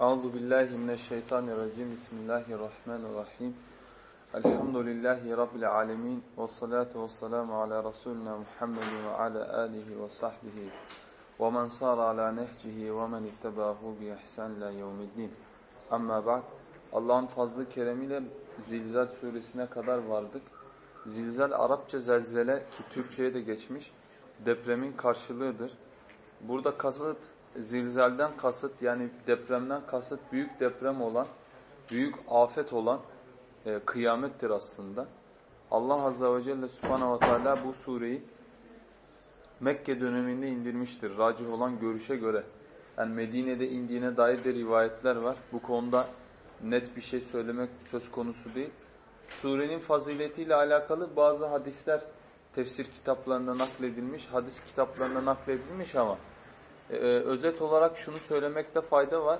Euzu billahi mineşşeytanirracim. Bismillahirrahmanirrahim. Elhamdülillahi rabbil alamin ve salatu vesselamu ala resulina Muhammedin ve ala alihi ve sahbihi ve men sara ala nehcihi ve men ittabahu bi ihsan ila yevmiddin. Amma ba'd. Allah'ın fazlı keremiyle Zilzal suresine kadar vardık. Zilzal Arapça zelzele ki Türkçe'ye de geçmiş depremin karşılığıdır. Burada kasıt zilzalden kasıt yani depremden kasıt büyük deprem olan, büyük afet olan e, kıyamettir aslında. Allah Azze ve Celle Subhanahu ve Teala bu sureyi Mekke döneminde indirmiştir. Racih olan görüşe göre. Yani Medine'de indiğine dair de rivayetler var. Bu konuda net bir şey söylemek söz konusu değil. Surenin faziletiyle alakalı bazı hadisler tefsir kitaplarında nakledilmiş, hadis kitaplarında nakledilmiş ama e, özet olarak şunu söylemekte fayda var.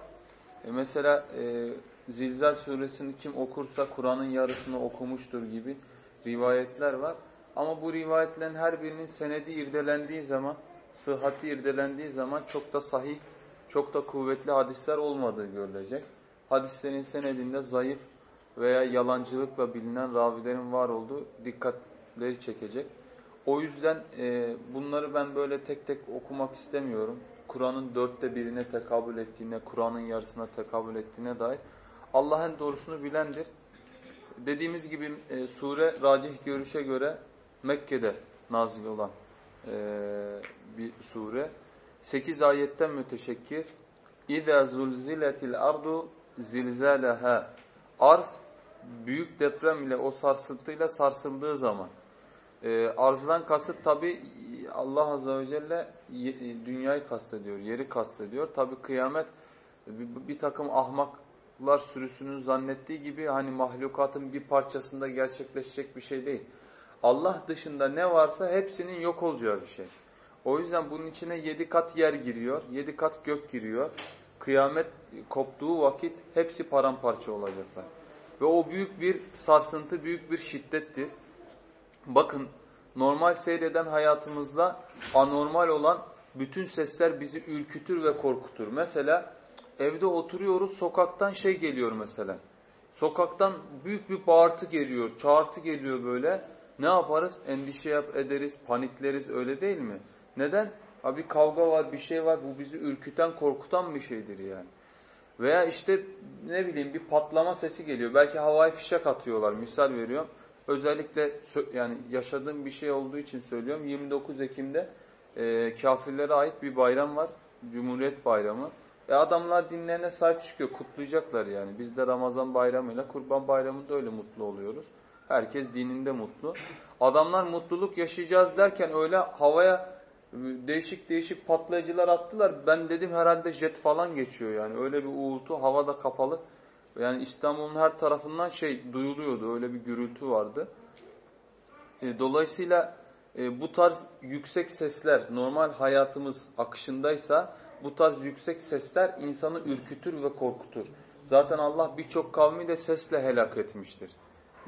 E, mesela e, Zilzal suresini kim okursa Kur'an'ın yarısını okumuştur gibi rivayetler var. Ama bu rivayetlerin her birinin senedi irdelendiği zaman, sıhhati irdelendiği zaman çok da sahih, çok da kuvvetli hadisler olmadığı görülecek. Hadislerin senedinde zayıf veya yalancılıkla bilinen ravilerin var olduğu dikkatleri çekecek. O yüzden e, bunları ben böyle tek tek okumak istemiyorum. Kur'an'ın dörtte birine tekabül ettiğine, Kur'an'ın yarısına tekabül ettiğine dair Allah'ın doğrusunu bilendir. Dediğimiz gibi e, sure racih görüşe göre Mekke'de nazil olan e, bir sure. Sekiz ayetten müteşekkir. İza zulziletil ardu zilzalaha. Arz büyük deprem ile o sarsıntıyla sarsıldığı zaman. E, arzdan kasıt tabi Allah Azze ve Celle dünyayı kastediyor, yeri kastediyor. Tabi kıyamet bir, bir takım ahmaklar sürüsünün zannettiği gibi hani mahlukatın bir parçasında gerçekleşecek bir şey değil. Allah dışında ne varsa hepsinin yok olacağı bir şey. O yüzden bunun içine yedi kat yer giriyor, yedi kat gök giriyor. Kıyamet koptuğu vakit hepsi paramparça olacaklar. Ve o büyük bir sarsıntı, büyük bir şiddettir. Bakın normal seyreden hayatımızda anormal olan bütün sesler bizi ürkütür ve korkutur. Mesela evde oturuyoruz sokaktan şey geliyor mesela. Sokaktan büyük bir bağırtı geliyor, çağırtı geliyor böyle. Ne yaparız? Endişe yap ederiz, panikleriz öyle değil mi? Neden? Abi kavga var, bir şey var. Bu bizi ürküten, korkutan bir şeydir yani. Veya işte ne bileyim bir patlama sesi geliyor. Belki havai fişek atıyorlar. Misal veriyorum. Özellikle yani yaşadığım bir şey olduğu için söylüyorum. 29 Ekim'de e, kafirlere ait bir bayram var. Cumhuriyet Bayramı. E adamlar dinlerine sahip çıkıyor. Kutlayacaklar yani. Biz de Ramazan bayramıyla Kurban bayramında öyle mutlu oluyoruz. Herkes dininde mutlu. Adamlar mutluluk yaşayacağız derken öyle havaya değişik değişik patlayıcılar attılar. Ben dedim herhalde jet falan geçiyor yani. Öyle bir uğultu havada kapalı. Yani İstanbul'un her tarafından şey duyuluyordu. Öyle bir gürültü vardı. E, dolayısıyla e, bu tarz yüksek sesler normal hayatımız akışındaysa bu tarz yüksek sesler insanı ürkütür ve korkutur. Zaten Allah birçok kavmi de sesle helak etmiştir.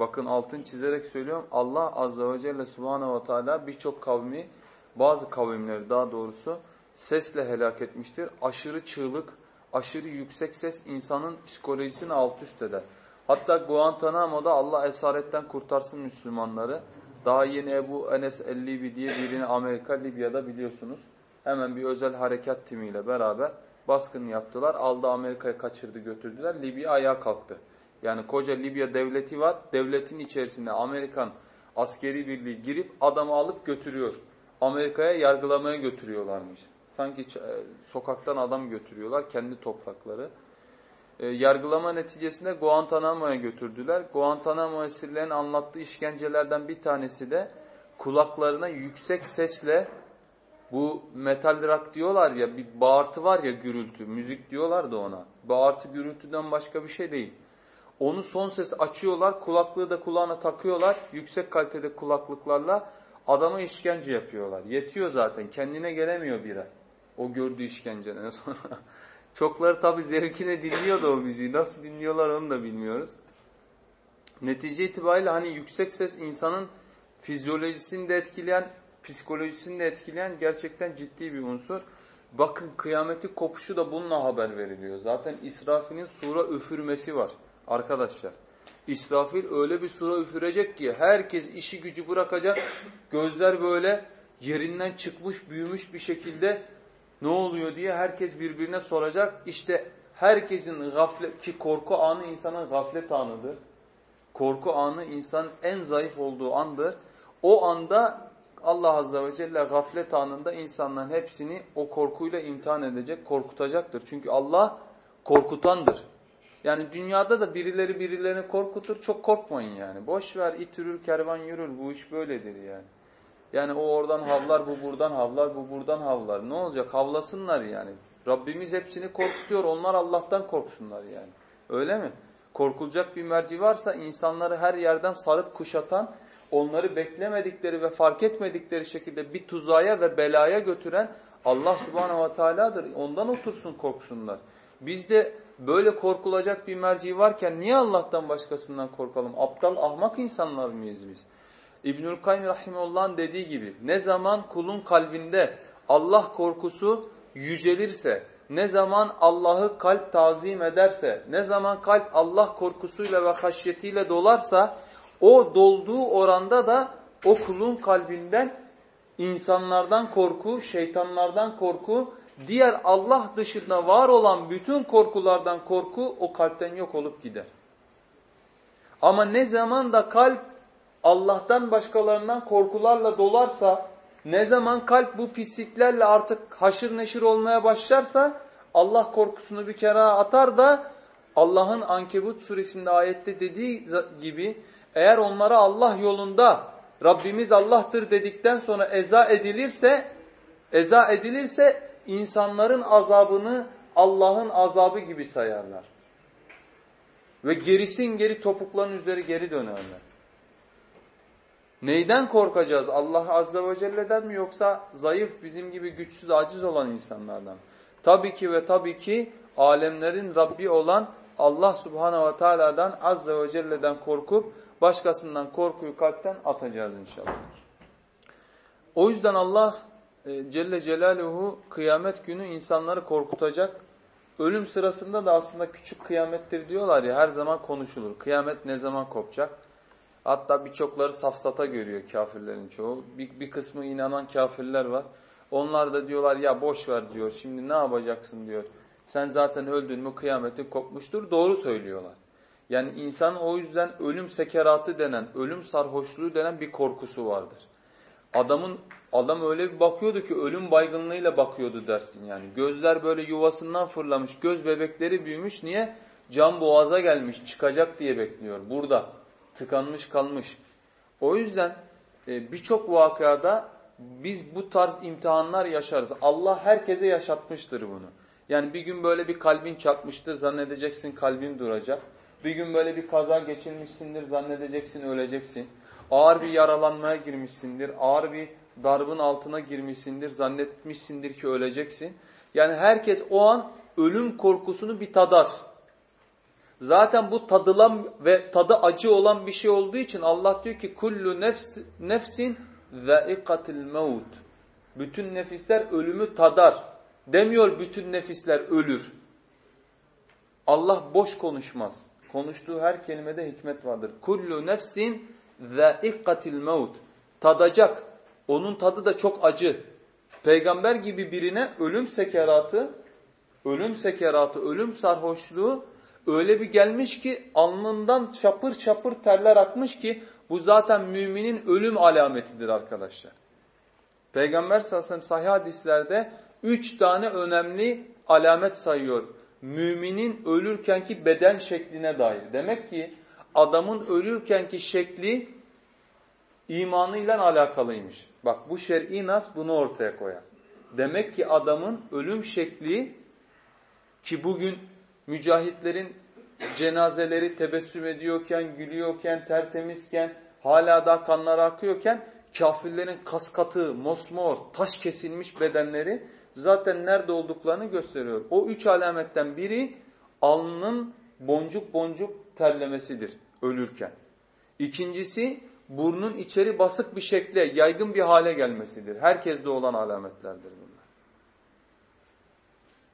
Bakın altın çizerek söylüyorum. Allah Azze ve Celle Subhanahu ve Teala birçok kavmi, bazı kavimleri daha doğrusu sesle helak etmiştir. Aşırı çığlık, aşırı yüksek ses insanın psikolojisini alt üst eder. Hatta Guantanamo'da Allah esaretten kurtarsın Müslümanları. Daha yeni Ebu Enes Ellibi diye birini Amerika, Libya'da biliyorsunuz. Hemen bir özel harekat timiyle beraber baskın yaptılar. Aldı Amerika'ya kaçırdı götürdüler. Libya ayağa kalktı. Yani koca Libya devleti var. Devletin içerisinde Amerikan askeri birliği girip adamı alıp götürüyor. Amerika'ya yargılamaya götürüyorlarmış. Sanki e, sokaktan adam götürüyorlar kendi toprakları. E, yargılama neticesinde Guantanamo'ya götürdüler. Guantanamo esirlerin anlattığı işkencelerden bir tanesi de kulaklarına yüksek sesle bu metal rock diyorlar ya bir bağırtı var ya gürültü, müzik diyorlar da ona. Bağırtı gürültüden başka bir şey değil. Onu son ses açıyorlar, kulaklığı da kulağına takıyorlar, yüksek kalitede kulaklıklarla adama işkence yapıyorlar. Yetiyor zaten, kendine gelemiyor bir ay. O gördüğü işkenceden sonra. Çokları tabi zevkine dinliyor da o müziği. Nasıl dinliyorlar onu da bilmiyoruz. Netice itibariyle hani yüksek ses insanın fizyolojisini de etkileyen, psikolojisini de etkileyen gerçekten ciddi bir unsur. Bakın kıyameti kopuşu da bununla haber veriliyor. Zaten İsrafil'in sura üfürmesi var arkadaşlar. İsrafil öyle bir sura üfürecek ki herkes işi gücü bırakacak. Gözler böyle yerinden çıkmış büyümüş bir şekilde ne oluyor diye herkes birbirine soracak. İşte herkesin gaflet ki korku anı insanın gaflet anıdır. Korku anı insanın en zayıf olduğu andır. O anda Allah Azze ve Celle gaflet anında insanların hepsini o korkuyla imtihan edecek, korkutacaktır. Çünkü Allah korkutandır. Yani dünyada da birileri birilerini korkutur, çok korkmayın yani. Boş ver, it yürür, kervan yürür, bu iş böyledir yani. Yani o oradan havlar, bu buradan havlar, bu buradan havlar. Ne olacak? Havlasınlar yani. Rabbimiz hepsini korkutuyor, onlar Allah'tan korksunlar yani. Öyle mi? Korkulacak bir merci varsa insanları her yerden sarıp kuşatan, onları beklemedikleri ve fark etmedikleri şekilde bir tuzaya ve belaya götüren Allah subhanehu ve teala'dır. Ondan otursun korksunlar. Biz de böyle korkulacak bir merci varken niye Allah'tan başkasından korkalım? Aptal, ahmak insanlar mıyız biz? İbnül Kayyum Rahimullah'ın dediği gibi ne zaman kulun kalbinde Allah korkusu yücelirse, ne zaman Allah'ı kalp tazim ederse, ne zaman kalp Allah korkusuyla ve haşyetiyle dolarsa, o dolduğu oranda da o kulun kalbinden insanlardan korku, şeytanlardan korku, diğer Allah dışında var olan bütün korkulardan korku o kalpten yok olup gider. Ama ne zaman da kalp Allah'tan başkalarından korkularla dolarsa, ne zaman kalp bu pisliklerle artık haşır neşir olmaya başlarsa, Allah korkusunu bir kere atar da Allah'ın Ankebut suresinde ayette dediği gibi eğer onlara Allah yolunda Rabbimiz Allah'tır dedikten sonra eza edilirse eza edilirse insanların azabını Allah'ın azabı gibi sayarlar. Ve gerisin geri topukların üzeri geri dönerler. Neyden korkacağız? Allah Azze ve Celle'den mi yoksa zayıf bizim gibi güçsüz aciz olan insanlardan Tabii ki ve tabii ki alemlerin Rabbi olan Allah Subhanahu ve Teala'dan Azze ve Celle'den korkup başkasından korkuyu kalpten atacağız inşallah. O yüzden Allah e, Celle Celaluhu kıyamet günü insanları korkutacak. Ölüm sırasında da aslında küçük kıyamettir diyorlar ya her zaman konuşulur. Kıyamet ne zaman kopacak? Hatta birçokları safsata görüyor kafirlerin çoğu. Bir, bir kısmı inanan kafirler var. Onlar da diyorlar ya boş ver diyor. Şimdi ne yapacaksın diyor. Sen zaten öldün mü kıyametin kopmuştur. Doğru söylüyorlar. Yani insan o yüzden ölüm sekeratı denen, ölüm sarhoşluğu denen bir korkusu vardır. Adamın adam öyle bir bakıyordu ki ölüm baygınlığıyla bakıyordu dersin yani. Gözler böyle yuvasından fırlamış, göz bebekleri büyümüş. Niye? Can boğaza gelmiş, çıkacak diye bekliyor. Burada tıkanmış kalmış. O yüzden e, birçok vakada biz bu tarz imtihanlar yaşarız. Allah herkese yaşatmıştır bunu. Yani bir gün böyle bir kalbin çarpmıştır, zannedeceksin kalbin duracak. Bir gün böyle bir kaza geçirmişsindir, zannedeceksin öleceksin. Ağır bir yaralanmaya girmişsindir, ağır bir darbın altına girmişsindir, zannetmişsindir ki öleceksin. Yani herkes o an ölüm korkusunu bir tadar. Zaten bu tadılan ve tadı acı olan bir şey olduğu için Allah diyor ki kullu nefs, nefsin zâikatil mevt. Bütün nefisler ölümü tadar. Demiyor bütün nefisler ölür. Allah boş konuşmaz. Konuştuğu her kelimede hikmet vardır. Kullu nefsin zâikatil mevt. Tadacak. Onun tadı da çok acı. Peygamber gibi birine ölüm sekeratı, ölüm sekeratı, ölüm sarhoşluğu öyle bir gelmiş ki alnından çapır çapır terler akmış ki bu zaten müminin ölüm alametidir arkadaşlar. Peygamber sallallahu aleyhi ve sellem sahih hadislerde üç tane önemli alamet sayıyor. Müminin ölürkenki beden şekline dair. Demek ki adamın ölürkenki şekli imanıyla alakalıymış. Bak bu şer'i nas bunu ortaya koyar. Demek ki adamın ölüm şekli ki bugün mücahitlerin cenazeleri tebessüm ediyorken, gülüyorken, tertemizken, hala da kanlar akıyorken kafirlerin kaskatı, mosmor, taş kesilmiş bedenleri zaten nerede olduklarını gösteriyor. O üç alametten biri alnının boncuk boncuk terlemesidir ölürken. İkincisi burnun içeri basık bir şekle, yaygın bir hale gelmesidir. Herkeste olan alametlerdir bunlar.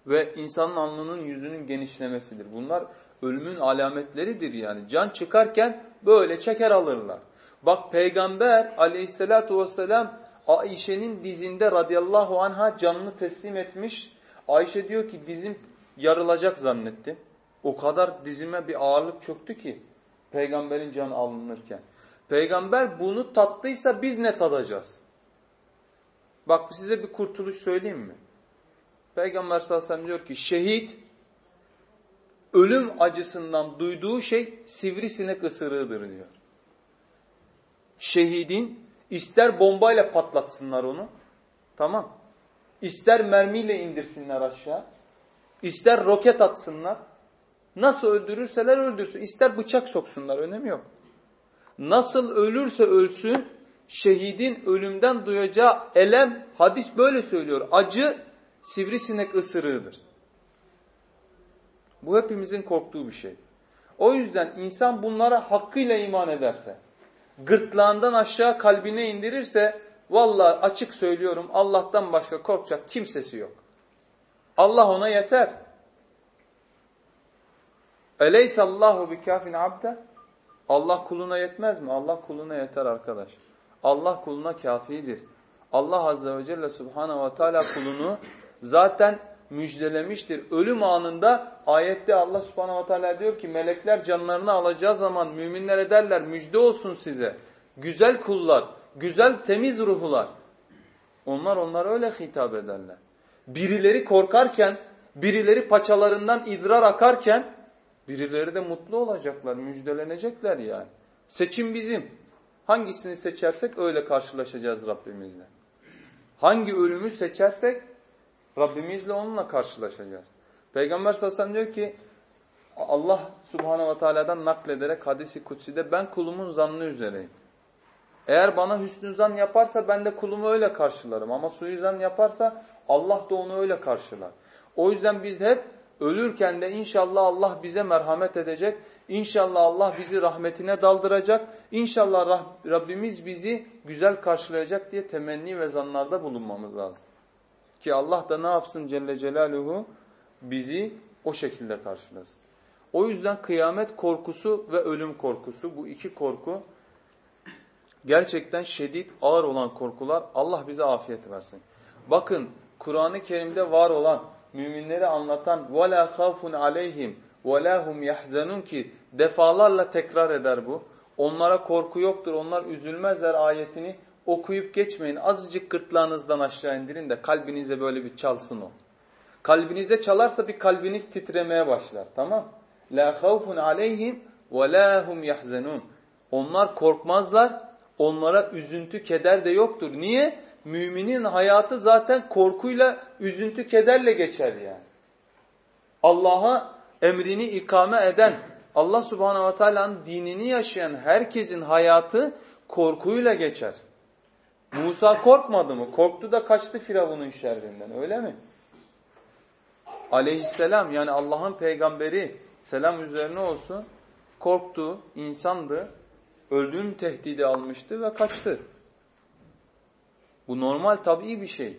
Ve insanın alnının yüzünün genişlemesidir. Bunlar ölümün alametleridir yani. Can çıkarken böyle çeker alırlar. Bak peygamber aleyhissalatu vesselam Ayşe'nin dizinde radıyallahu anha canını teslim etmiş. Ayşe diyor ki dizim yarılacak zannettim. O kadar dizime bir ağırlık çöktü ki peygamberin canı alınırken. Peygamber bunu tattıysa biz ne tadacağız? Bak size bir kurtuluş söyleyeyim mi? Peygamber sallallahu aleyhi ve sellem diyor ki şehit ölüm acısından duyduğu şey sivrisinek ısırığıdır diyor. Şehidin ister bombayla patlatsınlar onu. Tamam. İster mermiyle indirsinler aşağı. ister roket atsınlar. Nasıl öldürürseler öldürsün. İster bıçak soksunlar. Önemi yok. Nasıl ölürse ölsün şehidin ölümden duyacağı elem hadis böyle söylüyor. Acı sivrisinek ısırığıdır. Bu hepimizin korktuğu bir şey. O yüzden insan bunlara hakkıyla iman ederse, gırtlağından aşağı kalbine indirirse, vallahi açık söylüyorum Allah'tan başka korkacak kimsesi yok. Allah ona yeter. Eleysallahu bi kafin abde? Allah kuluna yetmez mi? Allah kuluna yeter arkadaş. Allah kuluna kafidir. Allah Azze ve Celle Subhanahu ve Teala kulunu zaten müjdelemiştir. Ölüm anında ayette Allah subhanahu wa ta'ala diyor ki melekler canlarını alacağı zaman müminlere derler müjde olsun size. Güzel kullar, güzel temiz ruhular. Onlar onlar öyle hitap ederler. Birileri korkarken, birileri paçalarından idrar akarken birileri de mutlu olacaklar, müjdelenecekler yani. Seçim bizim. Hangisini seçersek öyle karşılaşacağız Rabbimizle. Hangi ölümü seçersek Rabbimizle onunla karşılaşacağız. Peygamber sallallahu aleyhi ve sellem diyor ki Allah subhanehu ve teala'dan naklederek hadisi kutside ben kulumun zannı üzereyim. Eğer bana hüsnü zan yaparsa ben de kulumu öyle karşılarım. Ama suizan yaparsa Allah da onu öyle karşılar. O yüzden biz hep ölürken de inşallah Allah bize merhamet edecek. İnşallah Allah bizi rahmetine daldıracak. İnşallah Rabbimiz bizi güzel karşılayacak diye temenni ve zanlarda bulunmamız lazım. Ki Allah da ne yapsın Celle Celaluhu? Bizi o şekilde karşılasın. O yüzden kıyamet korkusu ve ölüm korkusu bu iki korku gerçekten şiddet ağır olan korkular Allah bize afiyet versin. Bakın Kur'an-ı Kerim'de var olan müminleri anlatan وَلَا خَافٌ عَلَيْهِمْ وَلَا هُمْ يَحْزَنُونَ ki defalarla tekrar eder bu. Onlara korku yoktur, onlar üzülmezler ayetini okuyup geçmeyin. Azıcık gırtlağınızdan aşağı indirin de kalbinize böyle bir çalsın o. Kalbinize çalarsa bir kalbiniz titremeye başlar. Tamam? La havfun aleyhim ve la hum yahzenun. Onlar korkmazlar. Onlara üzüntü, keder de yoktur. Niye? Müminin hayatı zaten korkuyla, üzüntü, kederle geçer yani. Allah'a emrini ikame eden, Allah subhanahu ve teala'nın dinini yaşayan herkesin hayatı korkuyla geçer. Musa korkmadı mı? Korktu da kaçtı Firavun'un şerrinden öyle mi? Aleyhisselam yani Allah'ın peygamberi selam üzerine olsun korktu, insandı, öldüğün tehdidi almıştı ve kaçtı. Bu normal tabii bir şey.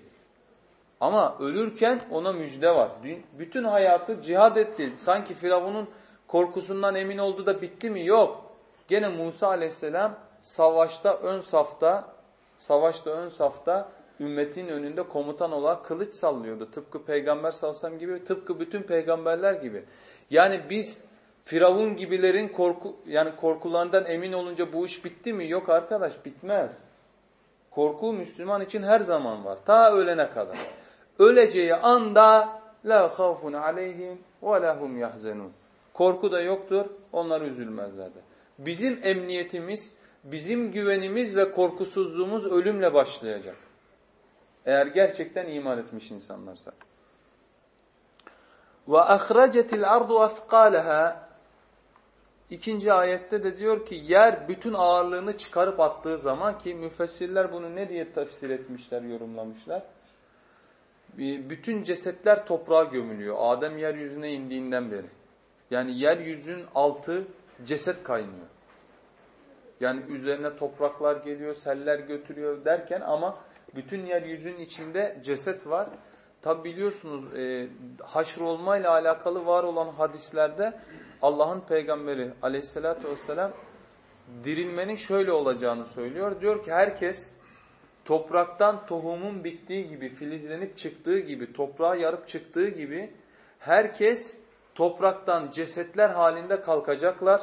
Ama ölürken ona müjde var. Bütün hayatı cihad etti. Sanki Firavun'un korkusundan emin oldu da bitti mi? Yok. Gene Musa aleyhisselam savaşta ön safta savaşta ön safta ümmetin önünde komutan olarak kılıç sallıyordu. Tıpkı peygamber salsam gibi, tıpkı bütün peygamberler gibi. Yani biz Firavun gibilerin korku yani korkularından emin olunca bu iş bitti mi? Yok arkadaş bitmez. Korku Müslüman için her zaman var. Ta ölene kadar. Öleceği anda la havfun aleyhim ve lahum yahzenun. Korku da yoktur. Onlar üzülmezler de. Bizim emniyetimiz bizim güvenimiz ve korkusuzluğumuz ölümle başlayacak. Eğer gerçekten iman etmiş insanlarsa. Ve ahracetil ardu afqalaha İkinci ayette de diyor ki yer bütün ağırlığını çıkarıp attığı zaman ki müfessirler bunu ne diye tefsir etmişler, yorumlamışlar. Bütün cesetler toprağa gömülüyor. Adem yeryüzüne indiğinden beri. Yani yeryüzünün altı ceset kaynıyor. Yani üzerine topraklar geliyor, seller götürüyor derken ama bütün yeryüzünün içinde ceset var. Tabi biliyorsunuz e, haşr olmayla alakalı var olan hadislerde Allah'ın peygamberi aleyhissalatü vesselam dirilmenin şöyle olacağını söylüyor. Diyor ki herkes topraktan tohumun bittiği gibi, filizlenip çıktığı gibi, toprağa yarıp çıktığı gibi herkes topraktan cesetler halinde kalkacaklar.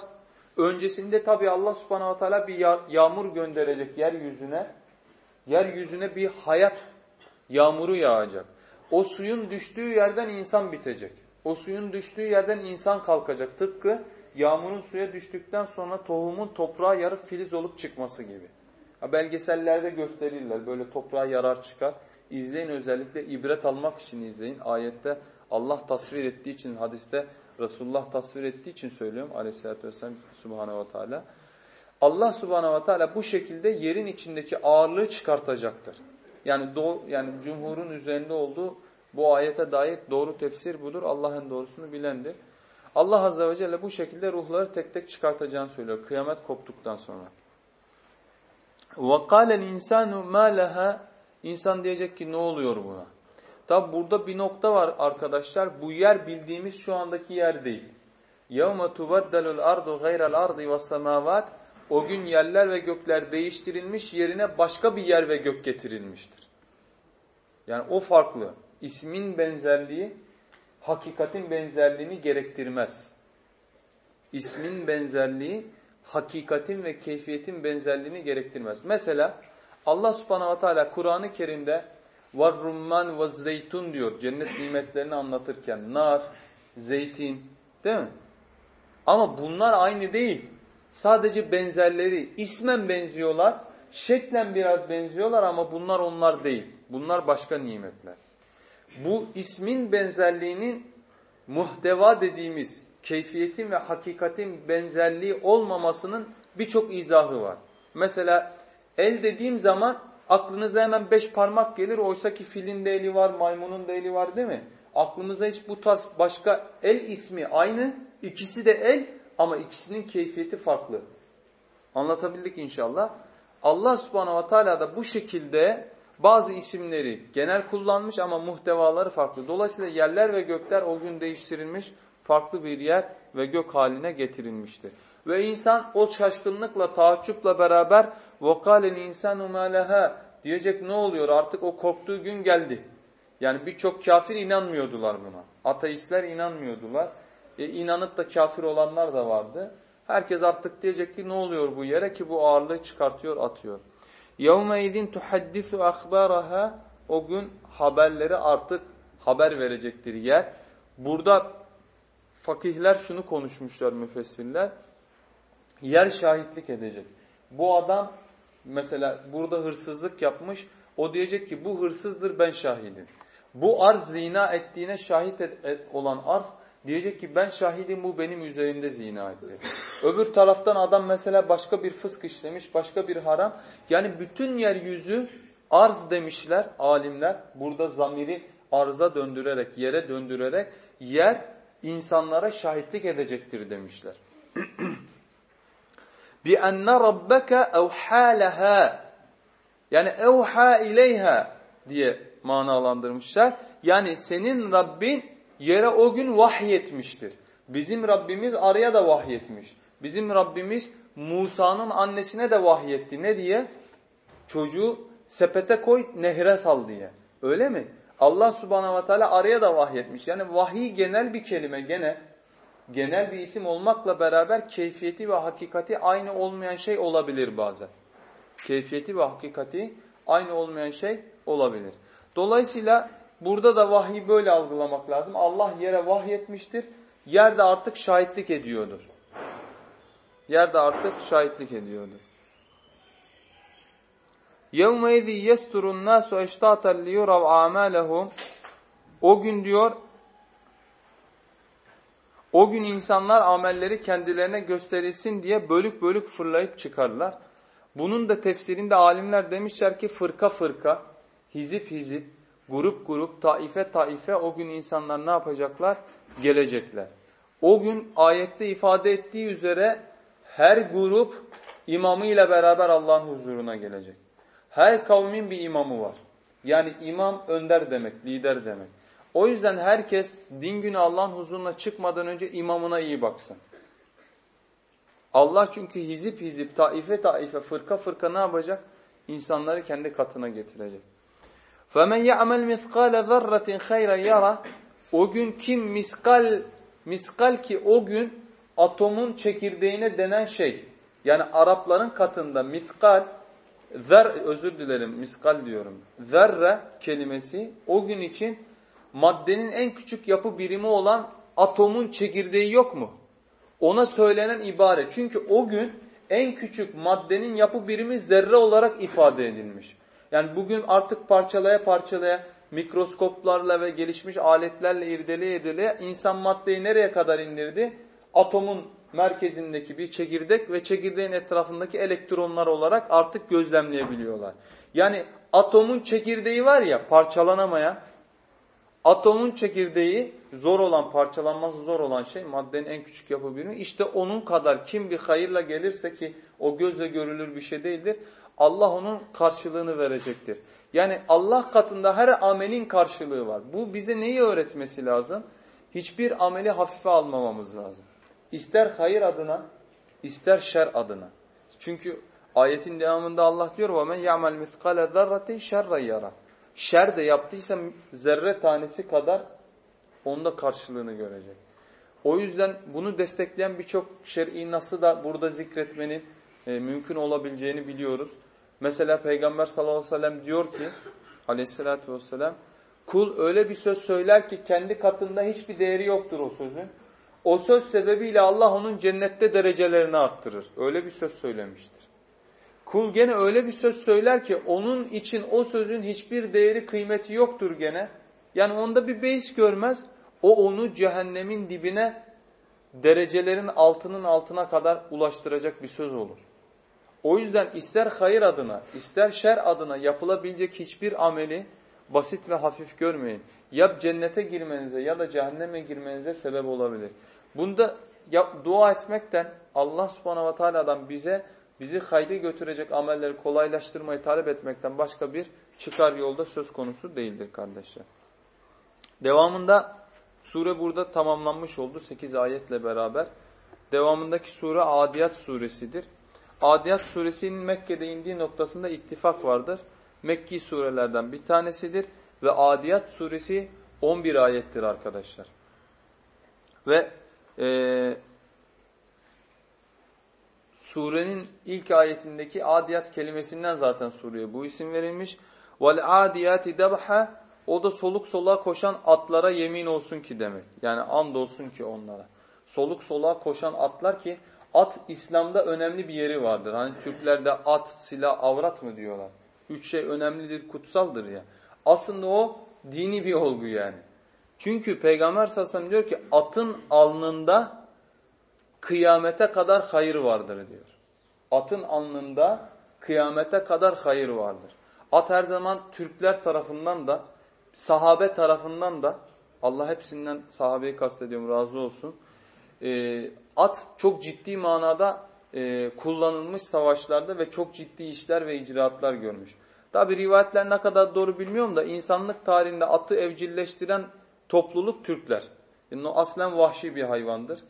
Öncesinde tabi Allah subhanahu teala bir yağmur gönderecek yeryüzüne. Yeryüzüne bir hayat yağmuru yağacak. O suyun düştüğü yerden insan bitecek. O suyun düştüğü yerden insan kalkacak. Tıpkı yağmurun suya düştükten sonra tohumun toprağa yarıp filiz olup çıkması gibi. Belgesellerde gösterirler. Böyle toprağa yarar çıkar. İzleyin özellikle ibret almak için izleyin. Ayette Allah tasvir ettiği için, hadiste Resulullah tasvir ettiği için söylüyorum aleyhissalatü vesselam subhanehu ve teala. Allah subhanehu ve teala bu şekilde yerin içindeki ağırlığı çıkartacaktır. Yani doğu, yani cumhurun üzerinde olduğu bu ayete dair doğru tefsir budur. Allah'ın doğrusunu bilendir. Allah azze ve celle bu şekilde ruhları tek tek çıkartacağını söylüyor kıyamet koptuktan sonra. وَقَالَ الْاِنْسَانُ مَا لَهَا İnsan diyecek ki ne oluyor buna? Tabi burada bir nokta var arkadaşlar. Bu yer bildiğimiz şu andaki yer değil. يَوْمَ تُبَدَّلُ الْاَرْضُ غَيْرَ الْاَرْضِ وَالسَّمَاوَاتِ O gün yerler ve gökler değiştirilmiş, yerine başka bir yer ve gök getirilmiştir. Yani o farklı. İsmin benzerliği, hakikatin benzerliğini gerektirmez. İsmin benzerliği, hakikatin ve keyfiyetin benzerliğini gerektirmez. Mesela Allah subhanahu wa ta'ala Kur'an-ı Kerim'de var rumman ve zeytun diyor cennet nimetlerini anlatırken. Nar, zeytin değil mi? Ama bunlar aynı değil. Sadece benzerleri. ismen benziyorlar, şeklen biraz benziyorlar ama bunlar onlar değil. Bunlar başka nimetler. Bu ismin benzerliğinin muhteva dediğimiz keyfiyetin ve hakikatin benzerliği olmamasının birçok izahı var. Mesela el dediğim zaman aklınıza hemen beş parmak gelir. Oysa ki filin de eli var, maymunun da eli var değil mi? Aklınıza hiç bu tarz başka el ismi aynı. İkisi de el ama ikisinin keyfiyeti farklı. Anlatabildik inşallah. Allah subhanahu ve teala da bu şekilde bazı isimleri genel kullanmış ama muhtevaları farklı. Dolayısıyla yerler ve gökler o gün değiştirilmiş, farklı bir yer ve gök haline getirilmiştir. Ve insan o şaşkınlıkla, taaccupla beraber وَقَالَ الْاِنْسَانُ مَا لَهَا Diyecek ne oluyor artık o korktuğu gün geldi. Yani birçok kafir inanmıyordular buna. Ateistler inanmıyordular. E, inanıp da kafir olanlar da vardı. Herkes artık diyecek ki ne oluyor bu yere ki bu ağırlığı çıkartıyor atıyor. يَوْمَ tuhaddisu akhbaraha O gün haberleri artık haber verecektir yer. Burada fakihler şunu konuşmuşlar müfessirler. Yer şahitlik edecek. Bu adam mesela burada hırsızlık yapmış. O diyecek ki bu hırsızdır ben şahidim. Bu arz zina ettiğine şahit et, et, olan arz diyecek ki ben şahidim bu benim üzerimde zina etti. Öbür taraftan adam mesela başka bir fısk işlemiş, başka bir haram. Yani bütün yeryüzü arz demişler alimler. Burada zamiri arza döndürerek, yere döndürerek yer insanlara şahitlik edecektir demişler. Enne rabbeke evhâleha yani evhâ ileyha diye manalandırmışlar. Yani senin Rabbin yere o gün vahyetmiştir. Bizim Rabbimiz araya da vahyetmiş. Bizim Rabbimiz Musa'nın annesine de vahyetti. Ne diye? Çocuğu sepete koy nehre sal diye. Öyle mi? Allah subhanahu ve teala araya da vahyetmiş. Yani vahiy genel bir kelime gene Genel bir isim olmakla beraber keyfiyeti ve hakikati aynı olmayan şey olabilir bazen. Keyfiyeti ve hakikati aynı olmayan şey olabilir. Dolayısıyla burada da vahyi böyle algılamak lazım. Allah yere vahyetmiştir. Yer de artık şahitlik ediyordur. Yer de artık şahitlik ediyordur. يَوْمَيْذِ يَسْتُرُ النَّاسُ اَشْتَاتًا لِيُرَوْ عَامَالَهُمْ O gün diyor, o gün insanlar amelleri kendilerine gösterilsin diye bölük bölük fırlayıp çıkarlar. Bunun da tefsirinde alimler demişler ki fırka fırka, hizip hizip, grup grup, taife taife o gün insanlar ne yapacaklar? Gelecekler. O gün ayette ifade ettiği üzere her grup imamıyla beraber Allah'ın huzuruna gelecek. Her kavmin bir imamı var. Yani imam önder demek, lider demek. O yüzden herkes din günü Allah'ın huzuruna çıkmadan önce imamına iyi baksın. Allah çünkü hizip hizip, taife taife, fırka fırka ne yapacak? İnsanları kendi katına getirecek. فَمَنْ يَعْمَلْ مِثْقَالَ ذَرَّةٍ خَيْرًا yara. O gün kim miskal, miskal ki o gün atomun çekirdeğine denen şey. Yani Arapların katında miskal, zer, özür dilerim miskal diyorum. Zerre kelimesi o gün için maddenin en küçük yapı birimi olan atomun çekirdeği yok mu? Ona söylenen ibare. Çünkü o gün en küçük maddenin yapı birimi zerre olarak ifade edilmiş. Yani bugün artık parçalaya parçalaya mikroskoplarla ve gelişmiş aletlerle irdeleye irdeleye insan maddeyi nereye kadar indirdi? Atomun merkezindeki bir çekirdek ve çekirdeğin etrafındaki elektronlar olarak artık gözlemleyebiliyorlar. Yani atomun çekirdeği var ya parçalanamayan, Atomun çekirdeği zor olan, parçalanması zor olan şey maddenin en küçük yapı birimi. İşte onun kadar kim bir hayırla gelirse ki o gözle görülür bir şey değildir. Allah onun karşılığını verecektir. Yani Allah katında her amelin karşılığı var. Bu bize neyi öğretmesi lazım? Hiçbir ameli hafife almamamız lazım. İster hayır adına, ister şer adına. Çünkü ayetin devamında Allah diyor: "Ve men ya'mel miskale zerratin şerran yara." Şer de yaptıysa zerre tanesi kadar onda karşılığını görecek. O yüzden bunu destekleyen birçok şer'i nasıl da burada zikretmenin e, mümkün olabileceğini biliyoruz. Mesela Peygamber sallallahu aleyhi ve sellem diyor ki aleyhissalatü vesselam kul öyle bir söz söyler ki kendi katında hiçbir değeri yoktur o sözün. O söz sebebiyle Allah onun cennette derecelerini arttırır. Öyle bir söz söylemiştir. Kul gene öyle bir söz söyler ki onun için o sözün hiçbir değeri kıymeti yoktur gene. Yani onda bir beis görmez. O onu cehennemin dibine derecelerin altının altına kadar ulaştıracak bir söz olur. O yüzden ister hayır adına, ister şer adına yapılabilecek hiçbir ameli basit ve hafif görmeyin. Ya cennete girmenize ya da cehenneme girmenize sebep olabilir. Bunda dua etmekten Allah subhanahu ve teala'dan bize bizi hayra götürecek amelleri kolaylaştırmayı talep etmekten başka bir çıkar yolda söz konusu değildir kardeşler. Devamında sure burada tamamlanmış oldu 8 ayetle beraber. Devamındaki sure Adiyat suresidir. Adiyat suresinin Mekke'de indiği noktasında ittifak vardır. Mekki surelerden bir tanesidir ve Adiyat suresi 11 ayettir arkadaşlar. Ve e, surenin ilk ayetindeki adiyat kelimesinden zaten sureye bu isim verilmiş. Vel adiyati dabha o da soluk soluğa koşan atlara yemin olsun ki demek. Yani and olsun ki onlara. Soluk soluğa koşan atlar ki at İslam'da önemli bir yeri vardır. Hani Türklerde at, silah, avrat mı diyorlar. Üç şey önemlidir, kutsaldır ya. Aslında o dini bir olgu yani. Çünkü Peygamber sallallahu diyor ki atın alnında kıyamete kadar hayır vardır diyor. Atın alnında kıyamete kadar hayır vardır. At her zaman Türkler tarafından da sahabe tarafından da Allah hepsinden sahabeyi kastediyorum razı olsun. E, at çok ciddi manada e, kullanılmış savaşlarda ve çok ciddi işler ve icraatlar görmüş. Tabi rivayetler ne kadar doğru bilmiyorum da insanlık tarihinde atı evcilleştiren topluluk Türkler. Yani o aslen vahşi bir hayvandır.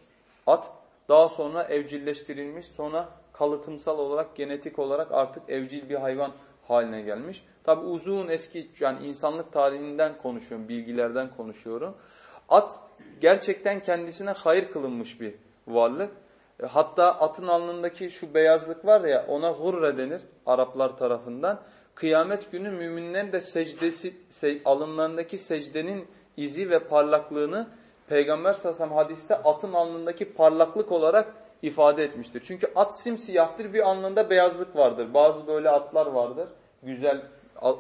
At daha sonra evcilleştirilmiş, sonra kalıtımsal olarak, genetik olarak artık evcil bir hayvan haline gelmiş. Tabi uzun eski yani insanlık tarihinden konuşuyorum, bilgilerden konuşuyorum. At gerçekten kendisine hayır kılınmış bir varlık. E, hatta atın alnındaki şu beyazlık var ya ona gurre denir Araplar tarafından. Kıyamet günü müminlerin de secdesi, alınlarındaki secdenin izi ve parlaklığını Peygamber sallallahu hadiste atın alnındaki parlaklık olarak ifade etmiştir. Çünkü at simsiyahtır bir alnında beyazlık vardır. Bazı böyle atlar vardır. Güzel,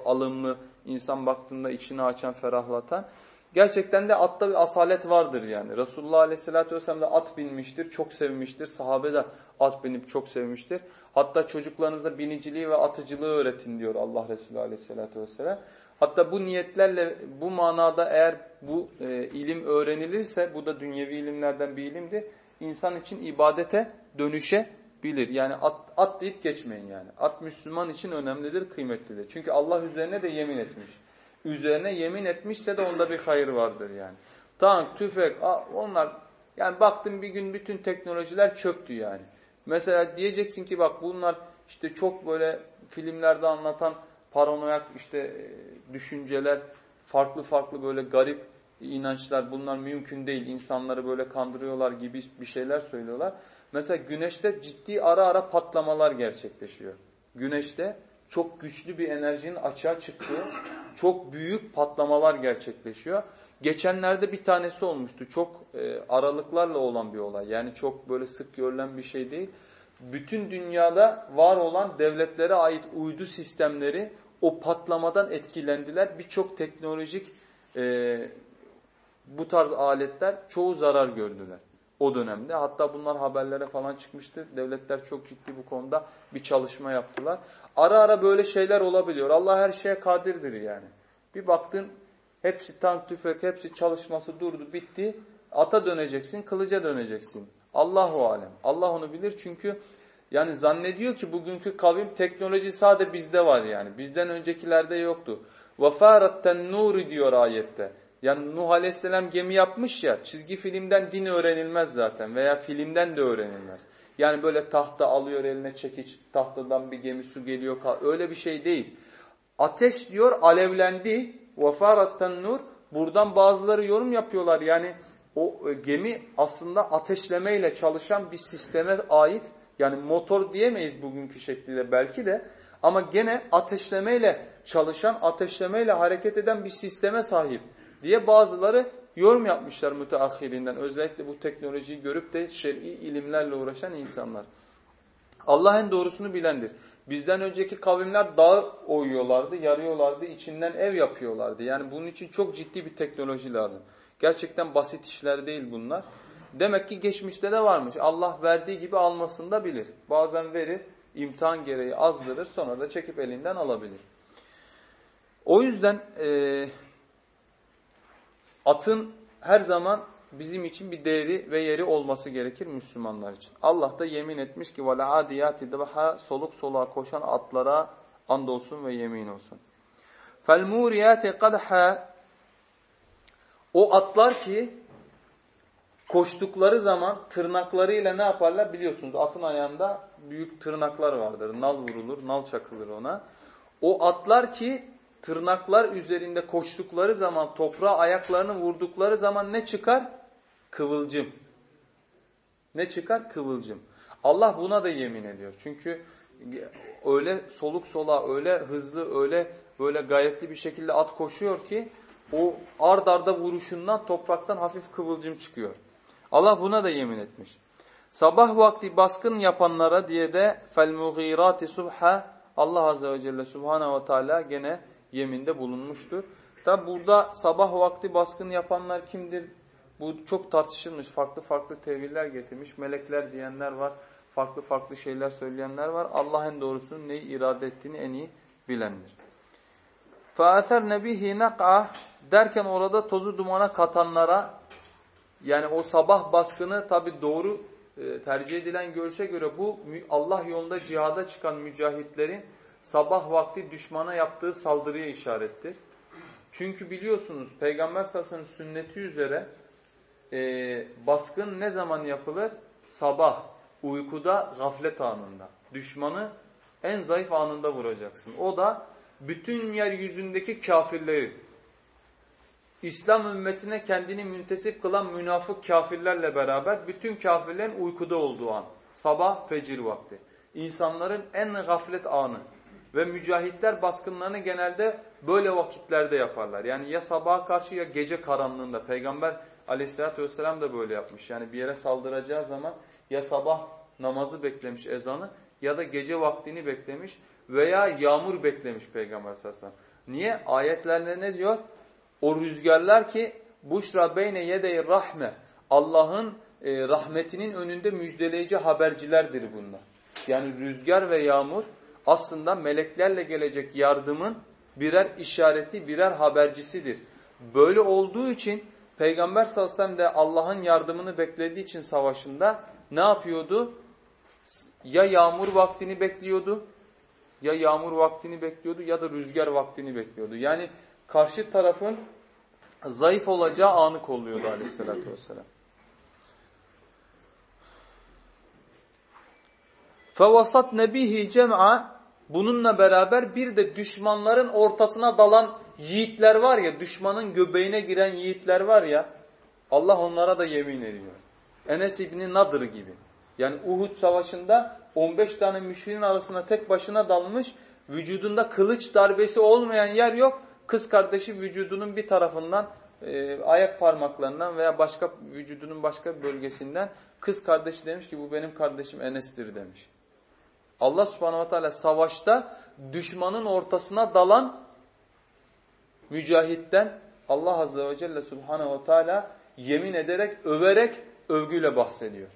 alımlı, insan baktığında içini açan, ferahlatan. Gerçekten de atta bir asalet vardır yani. Resulullah Aleyhisselatü Vesselam da at binmiştir, çok sevmiştir. Sahabe de at binip çok sevmiştir. Hatta çocuklarınızda biniciliği ve atıcılığı öğretin diyor Allah Resulü Aleyhisselatü Vesselam. Hatta bu niyetlerle bu manada eğer bu e, ilim öğrenilirse, bu da dünyevi ilimlerden bir ilimdir, insan için ibadete dönüşe bilir. Yani at, at deyip geçmeyin yani. At Müslüman için önemlidir, kıymetlidir. Çünkü Allah üzerine de yemin etmiş. Üzerine yemin etmişse de onda bir hayır vardır yani. Tank, tüfek, onlar yani baktım bir gün bütün teknolojiler çöktü yani. Mesela diyeceksin ki bak bunlar işte çok böyle filmlerde anlatan paranoyak işte e, düşünceler, farklı farklı böyle garip inançlar bunlar mümkün değil. İnsanları böyle kandırıyorlar gibi bir şeyler söylüyorlar. Mesela güneşte ciddi ara ara patlamalar gerçekleşiyor. Güneşte çok güçlü bir enerjinin açığa çıktığı, çok büyük patlamalar gerçekleşiyor. Geçenlerde bir tanesi olmuştu. Çok e, aralıklarla olan bir olay. Yani çok böyle sık görülen bir şey değil. Bütün dünyada var olan devletlere ait uydu sistemleri o patlamadan etkilendiler. Birçok teknolojik e, bu tarz aletler çoğu zarar gördüler o dönemde. Hatta bunlar haberlere falan çıkmıştı. Devletler çok ciddi bu konuda bir çalışma yaptılar. Ara ara böyle şeyler olabiliyor. Allah her şeye kadirdir yani. Bir baktın hepsi tank, tüfek, hepsi çalışması durdu, bitti. Ata döneceksin, kılıca döneceksin. Allahu alem. Allah onu bilir çünkü yani zannediyor ki bugünkü kavim teknoloji sadece bizde var yani. Bizden öncekilerde yoktu. وَفَارَتَّ النُّورِ diyor ayette. Yani Nuh Aleyhisselam gemi yapmış ya çizgi filmden din öğrenilmez zaten veya filmden de öğrenilmez. Yani böyle tahta alıyor eline çekiç tahtadan bir gemi su geliyor öyle bir şey değil. Ateş diyor alevlendi vefarattan nur buradan bazıları yorum yapıyorlar yani o e, gemi aslında ateşlemeyle çalışan bir sisteme ait yani motor diyemeyiz bugünkü şekliyle belki de ama gene ateşlemeyle çalışan ateşlemeyle hareket eden bir sisteme sahip diye bazıları yorum yapmışlar müteahhirinden. Özellikle bu teknolojiyi görüp de şer'i ilimlerle uğraşan insanlar. Allah en doğrusunu bilendir. Bizden önceki kavimler dağ oyuyorlardı, yarıyorlardı, içinden ev yapıyorlardı. Yani bunun için çok ciddi bir teknoloji lazım. Gerçekten basit işler değil bunlar. Demek ki geçmişte de varmış. Allah verdiği gibi almasını da bilir. Bazen verir, imtihan gereği azdırır, sonra da çekip elinden alabilir. O yüzden e, atın her zaman bizim için bir değeri ve yeri olması gerekir Müslümanlar için. Allah da yemin etmiş ki وَلَا عَادِيَاتِ دَبَحَا Soluk soluğa koşan atlara andolsun ve yemin olsun. فَالْمُورِيَاتِ قَدْحَا O atlar ki koştukları zaman tırnaklarıyla ne yaparlar biliyorsunuz. Atın ayağında büyük tırnaklar vardır. Nal vurulur, nal çakılır ona. O atlar ki tırnaklar üzerinde koştukları zaman, toprağa ayaklarını vurdukları zaman ne çıkar? Kıvılcım. Ne çıkar? Kıvılcım. Allah buna da yemin ediyor. Çünkü öyle soluk sola, öyle hızlı, öyle böyle gayretli bir şekilde at koşuyor ki o ard arda vuruşundan topraktan hafif kıvılcım çıkıyor. Allah buna da yemin etmiş. Sabah vakti baskın yapanlara diye de mughirati subha Allah azze ve celle subhanahu ve teala gene yeminde bulunmuştur. Tabi burada sabah vakti baskın yapanlar kimdir? Bu çok tartışılmış. Farklı farklı teviller getirmiş. Melekler diyenler var. Farklı farklı şeyler söyleyenler var. Allah en doğrusunu neyi irade ettiğini en iyi bilendir. فَاَثَرْ نَبِهِ نَقْعَ Derken orada tozu dumana katanlara yani o sabah baskını tabi doğru e, tercih edilen görüşe göre bu Allah yolunda cihada çıkan mücahitlerin sabah vakti düşmana yaptığı saldırıya işarettir. Çünkü biliyorsunuz Peygamber sasının sünneti üzere e, baskın ne zaman yapılır? Sabah, uykuda, gaflet anında. Düşmanı en zayıf anında vuracaksın. O da bütün yeryüzündeki kafirleri, İslam ümmetine kendini müntesip kılan münafık kafirlerle beraber bütün kafirlerin uykuda olduğu an. Sabah, fecir vakti. İnsanların en gaflet anı. Ve mücahitler baskınlarını genelde böyle vakitlerde yaparlar. Yani ya sabaha karşı ya gece karanlığında. Peygamber aleyhissalatü vesselam da böyle yapmış. Yani bir yere saldıracağı zaman ya sabah namazı beklemiş ezanı ya da gece vaktini beklemiş veya yağmur beklemiş Peygamber aleyhissalatü vesselam. Niye? Ayetlerinde ne diyor? O rüzgarlar ki buşra beyne yedey rahme. Allah'ın e, rahmetinin önünde müjdeleyici habercilerdir bunlar. Yani rüzgar ve yağmur aslında meleklerle gelecek yardımın birer işareti, birer habercisidir. Böyle olduğu için Peygamber sallallahu aleyhi ve sellem de Allah'ın yardımını beklediği için savaşında ne yapıyordu? Ya yağmur vaktini bekliyordu, ya yağmur vaktini bekliyordu ya da rüzgar vaktini bekliyordu. Yani karşı tarafın zayıf olacağı anı kolluyordu aleyhissalatü vesselam. Fevasat nebihi cem'a bununla beraber bir de düşmanların ortasına dalan yiğitler var ya, düşmanın göbeğine giren yiğitler var ya, Allah onlara da yemin ediyor. Enes İbni Nadır gibi. Yani Uhud savaşında 15 tane müşriğin arasına tek başına dalmış, vücudunda kılıç darbesi olmayan yer yok. Kız kardeşi vücudunun bir tarafından, e, ayak parmaklarından veya başka vücudunun başka bölgesinden kız kardeşi demiş ki bu benim kardeşim Enes'tir demiş. Allah subhanahu teala savaşta düşmanın ortasına dalan mücahitten Allah azze ve celle subhanahu teala yemin ederek, överek, övgüyle bahsediyor.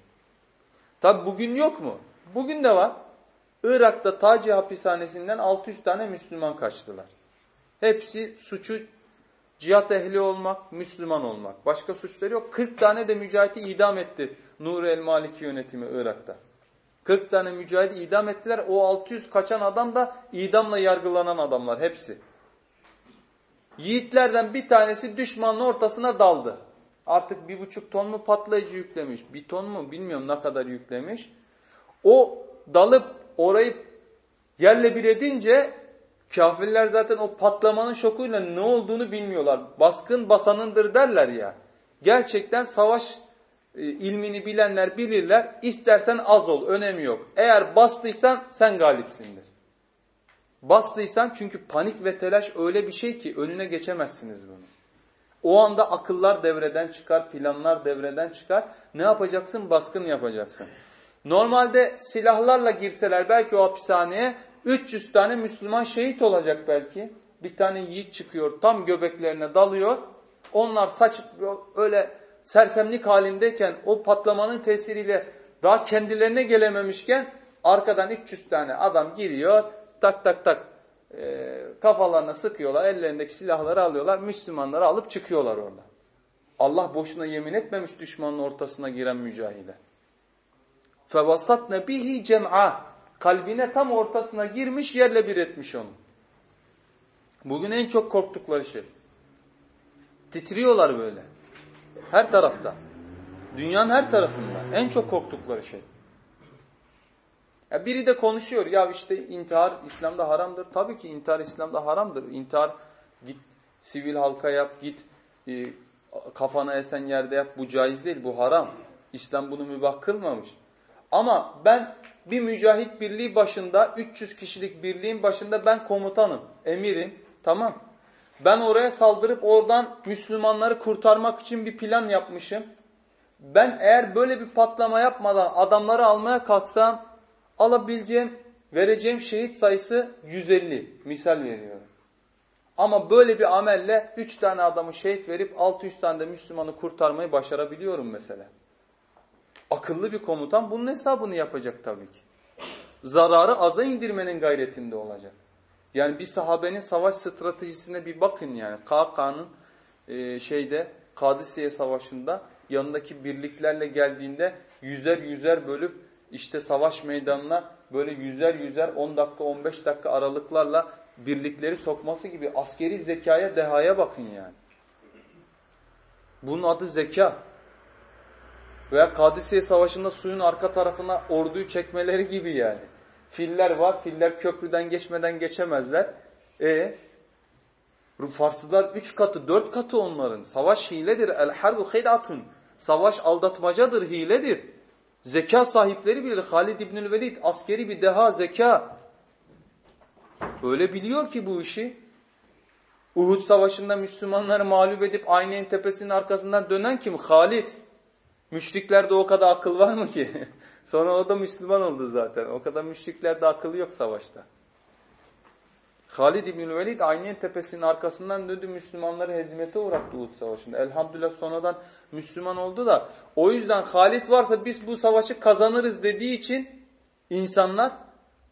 Tabi bugün yok mu? Bugün de var. Irak'ta Taci hapishanesinden 600 tane Müslüman kaçtılar. Hepsi suçu cihat ehli olmak, Müslüman olmak. Başka suçları yok. 40 tane de mücahidi idam etti Nur el Maliki yönetimi Irak'ta. 40 tane mücahidi idam ettiler. O 600 kaçan adam da idamla yargılanan adamlar hepsi. Yiğitlerden bir tanesi düşmanın ortasına daldı. Artık bir buçuk ton mu patlayıcı yüklemiş, bir ton mu bilmiyorum ne kadar yüklemiş. O dalıp orayı yerle bir edince kafirler zaten o patlamanın şokuyla ne olduğunu bilmiyorlar. Baskın basanındır derler ya. Gerçekten savaş ilmini bilenler bilirler. İstersen az ol, önemi yok. Eğer bastıysan sen galipsindir. Bastıysan çünkü panik ve telaş öyle bir şey ki önüne geçemezsiniz bunu. O anda akıllar devreden çıkar, planlar devreden çıkar. Ne yapacaksın? Baskın yapacaksın. Normalde silahlarla girseler belki o hapishaneye 300 tane Müslüman şehit olacak belki. Bir tane yiğit çıkıyor tam göbeklerine dalıyor. Onlar saç öyle sersemlik halindeyken o patlamanın tesiriyle daha kendilerine gelememişken arkadan 300 tane adam giriyor tak tak tak e, kafalarına sıkıyorlar ellerindeki silahları alıyorlar Müslümanları alıp çıkıyorlar orada. Allah boşuna yemin etmemiş düşmanın ortasına giren mücahide. فَوَسَطْنَ bihi cem'a Kalbine tam ortasına girmiş yerle bir etmiş onu. Bugün en çok korktukları şey. Titriyorlar böyle. Her tarafta. Dünyanın her tarafında. En çok korktukları şey. Ya biri de konuşuyor ya işte intihar İslam'da haramdır. Tabii ki intihar İslam'da haramdır. İntihar git sivil halka yap, git e, kafana esen yerde yap. Bu caiz değil, bu haram. İslam bunu mübah kılmamış. Ama ben bir mücahit birliği başında, 300 kişilik birliğin başında ben komutanım, emirim. Tamam. Ben oraya saldırıp oradan Müslümanları kurtarmak için bir plan yapmışım. Ben eğer böyle bir patlama yapmadan adamları almaya kalksam alabileceğim, vereceğim şehit sayısı 150. Misal veriyorum. Ama böyle bir amelle 3 tane adamı şehit verip 600 tane de Müslümanı kurtarmayı başarabiliyorum mesela. Akıllı bir komutan bunun hesabını yapacak tabii ki. Zararı aza indirmenin gayretinde olacak. Yani bir sahabenin savaş stratejisine bir bakın yani. KK'nın e, şeyde Kadisiye Savaşı'nda yanındaki birliklerle geldiğinde yüzer yüzer bölüp işte savaş meydanına böyle yüzer yüzer 10 dakika 15 dakika aralıklarla birlikleri sokması gibi askeri zekaya dehaya bakın yani. Bunun adı zeka. Veya Kadisiye Savaşı'nda suyun arka tarafına orduyu çekmeleri gibi yani. Filler var. Filler köprüden geçmeden geçemezler. E Farslılar üç katı, dört katı onların. Savaş hiledir. El harbu hidatun. Savaş aldatmacadır, hiledir. Zeka sahipleri bilir. Halid İbnül Velid askeri bir deha, zeka. Öyle biliyor ki bu işi. Uhud savaşında Müslümanları mağlup edip Aynen tepesinin arkasından dönen kim? Halid. Müşriklerde o kadar akıl var mı ki? Sonra o da Müslüman oldu zaten. O kadar müşriklerde akıllı yok savaşta. Halid İbnül Velid Aynen tepesinin arkasından döndü Müslümanları hezimete uğrattı Uhud Savaşı'nda. Elhamdülillah sonradan Müslüman oldu da o yüzden Halid varsa biz bu savaşı kazanırız dediği için insanlar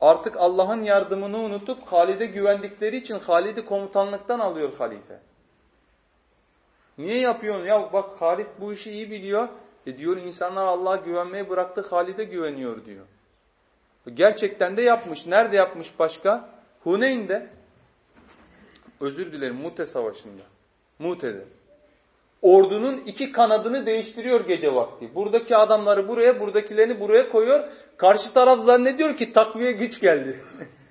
artık Allah'ın yardımını unutup Halid'e güvendikleri için Halid'i komutanlıktan alıyor halife. Niye yapıyorsun? Ya bak Halid bu işi iyi biliyor. E diyor insanlar Allah'a güvenmeyi bıraktı Halid'e güveniyor diyor. Gerçekten de yapmış. Nerede yapmış başka? Huneyn'de. Özür dilerim Mute Savaşı'nda. Mute'de. Ordunun iki kanadını değiştiriyor gece vakti. Buradaki adamları buraya, buradakilerini buraya koyuyor. Karşı taraf zannediyor ki takviye güç geldi.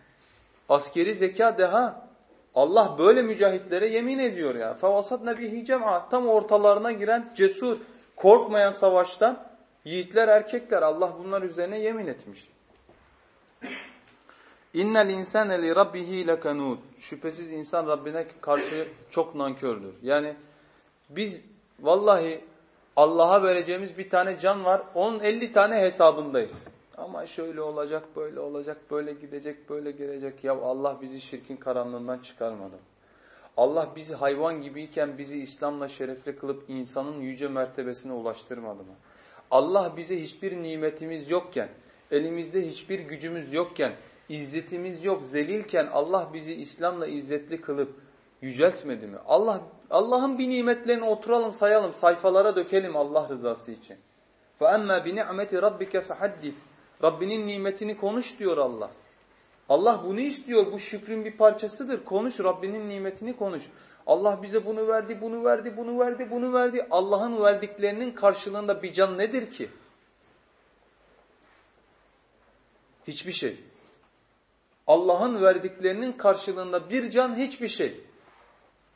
Askeri zeka deha. Allah böyle mücahitlere yemin ediyor ya. فَوَسَطْنَ بِهِ جَمْعَ Tam ortalarına giren cesur, korkmayan savaştan yiğitler, erkekler. Allah bunlar üzerine yemin etmiş. İnnel insane li rabbihi lekanud. Şüphesiz insan Rabbine karşı çok nankördür. Yani biz vallahi Allah'a vereceğimiz bir tane can var. Onun 50 tane hesabındayız. Ama şöyle olacak, böyle olacak, böyle gidecek, böyle gelecek. Ya Allah bizi şirkin karanlığından çıkarmadı. Allah bizi hayvan gibiyken bizi İslam'la şerefli kılıp insanın yüce mertebesine ulaştırmadı mı? Allah bize hiçbir nimetimiz yokken, elimizde hiçbir gücümüz yokken, izzetimiz yok, zelilken Allah bizi İslam'la izzetli kılıp yüceltmedi mi? Allah Allah'ın bir nimetlerini oturalım sayalım, sayfalara dökelim Allah rızası için. فَأَمَّا بِنِعْمَةِ رَبِّكَ فَحَدِّث Rabbinin nimetini konuş diyor Allah. Allah bunu istiyor. Bu şükrün bir parçasıdır. Konuş Rabbinin nimetini konuş. Allah bize bunu verdi, bunu verdi, bunu verdi, bunu verdi. Allah'ın verdiklerinin karşılığında bir can nedir ki? Hiçbir şey. Allah'ın verdiklerinin karşılığında bir can hiçbir şey.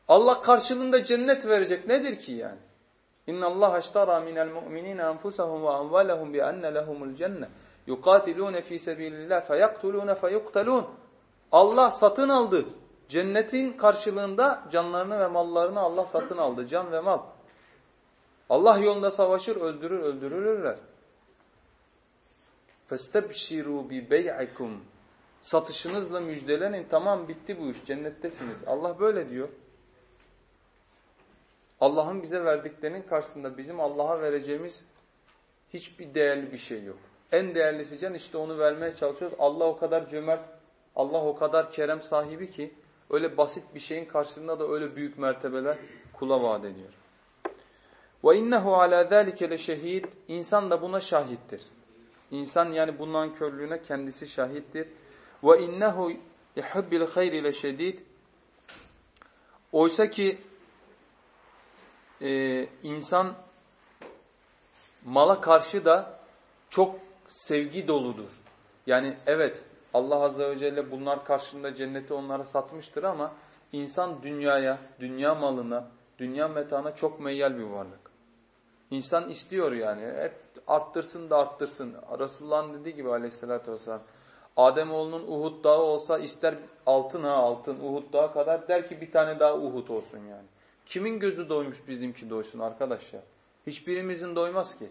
Allah karşılığında cennet verecek nedir ki yani? İnna Allah aştara minel mu'minina enfusahum ve amvalahum bi enne lehumul cennet Yukatilune fi sabilillah feyaktulune feyuktalun. Allah satın aldı. Cennetin karşılığında canlarını ve mallarını Allah satın aldı. Can ve mal. Allah yolunda savaşır, öldürür, öldürülürler. فَاسْتَبْشِرُوا بِبَيْعِكُمْ Satışınızla müjdelenin. Tamam bitti bu iş. Cennettesiniz. Allah böyle diyor. Allah'ın bize verdiklerinin karşısında bizim Allah'a vereceğimiz hiçbir değerli bir şey yok. En değerlisi can işte onu vermeye çalışıyoruz. Allah o kadar cömert, Allah o kadar kerem sahibi ki öyle basit bir şeyin karşılığında da öyle büyük mertebeler kula vaat ediyor. Ve innehu ala zalike leşehid. İnsan da buna şahittir. İnsan yani bundan körlüğüne kendisi şahittir. Ve innehu yuhibbil hayri leşedid. Oysa ki e, insan mala karşı da çok sevgi doludur. Yani evet Allah Azze ve Celle bunlar karşılığında cenneti onlara satmıştır ama insan dünyaya, dünya malına, dünya metana çok meyyal bir varlık. İnsan istiyor yani. Hep arttırsın da arttırsın. Resulullah'ın dediği gibi aleyhissalatü vesselam. Ademoğlunun Uhud dağı olsa ister altın ha altın Uhud dağı kadar der ki bir tane daha Uhud olsun yani. Kimin gözü doymuş bizimki doysun arkadaşlar? Hiçbirimizin doymaz ki.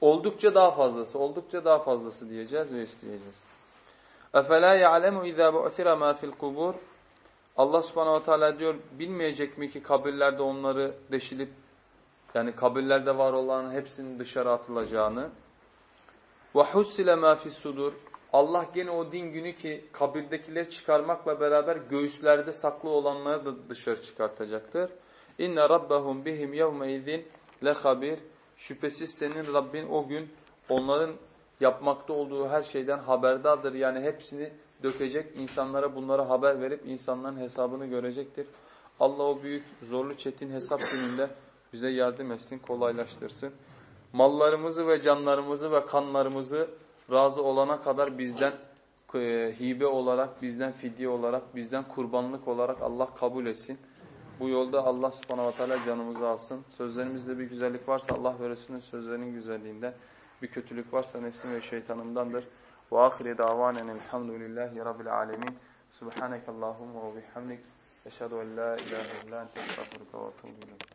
Oldukça daha fazlası, oldukça daha fazlası diyeceğiz ve isteyeceğiz. اَفَلَا يَعْلَمُ اِذَا بُعْثِرَ مَا فِي الْقُبُورِ Allah subhanahu wa ta'ala diyor, bilmeyecek mi ki kabirlerde onları deşilip, yani kabirlerde var olan hepsinin dışarı atılacağını. وَحُسِّلَ مَا فِي السُّدُورِ Allah gene o din günü ki kabirdekileri çıkarmakla beraber göğüslerde saklı olanları da dışarı çıkartacaktır. İnne rabbahum bihim yevme izin lehabir. Şüphesiz senin Rabbin o gün onların yapmakta olduğu her şeyden haberdardır. Yani hepsini dökecek, insanlara bunları haber verip insanların hesabını görecektir. Allah o büyük, zorlu, çetin hesap gününde bize yardım etsin, kolaylaştırsın. Mallarımızı ve canlarımızı ve kanlarımızı razı olana kadar bizden e, hibe olarak, bizden fidye olarak, bizden kurbanlık olarak Allah kabul etsin. Bu yolda Allah subhanahu wa ta'ala canımızı alsın. Sözlerimizde bir güzellik varsa Allah ve Resulünün sözlerinin güzelliğinden, bir kötülük varsa nefsim ve şeytanımdandır. Ve ahire davanen elhamdülillahi rabbil alemin. Subhaneke Allahumma ve bihamdik. Eşhedü en la ilahe illa ente estağfurüke ve etûbü